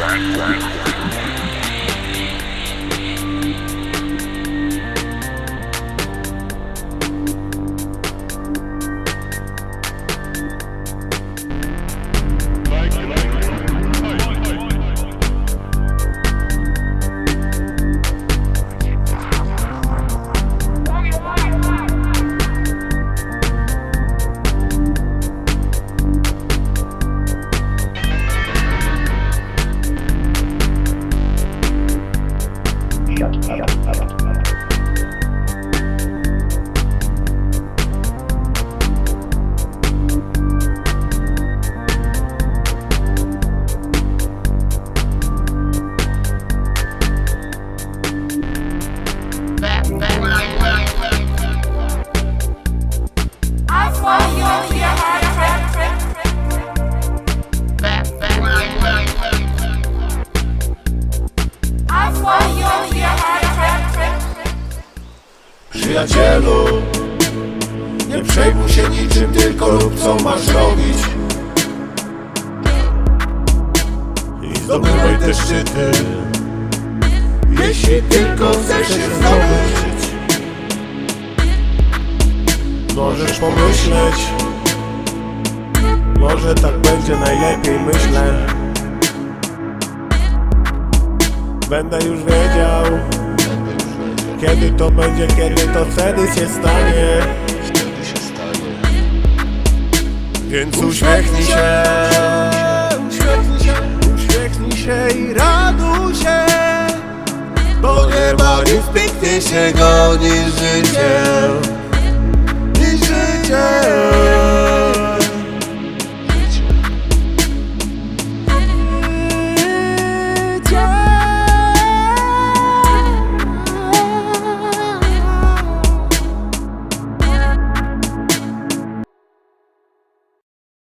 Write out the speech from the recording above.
Thank you. ああ。Przyjacielu. Nie przejmuj się niczym, tylko rób co masz robić. I zdobywaj te szczyty. Jeśli tylko chcesz je zdobyć Możesz pomyśleć. Może tak będzie najlepiej, myślę. Będę już wiedział kiedy to będzie, kiedy to wtedy się stanie. Więc uśmiechnij się. Uśmiechnij się, uśmiechnij się i raduj się Bo nie ma nic piękniejszego niż życie. Niż życie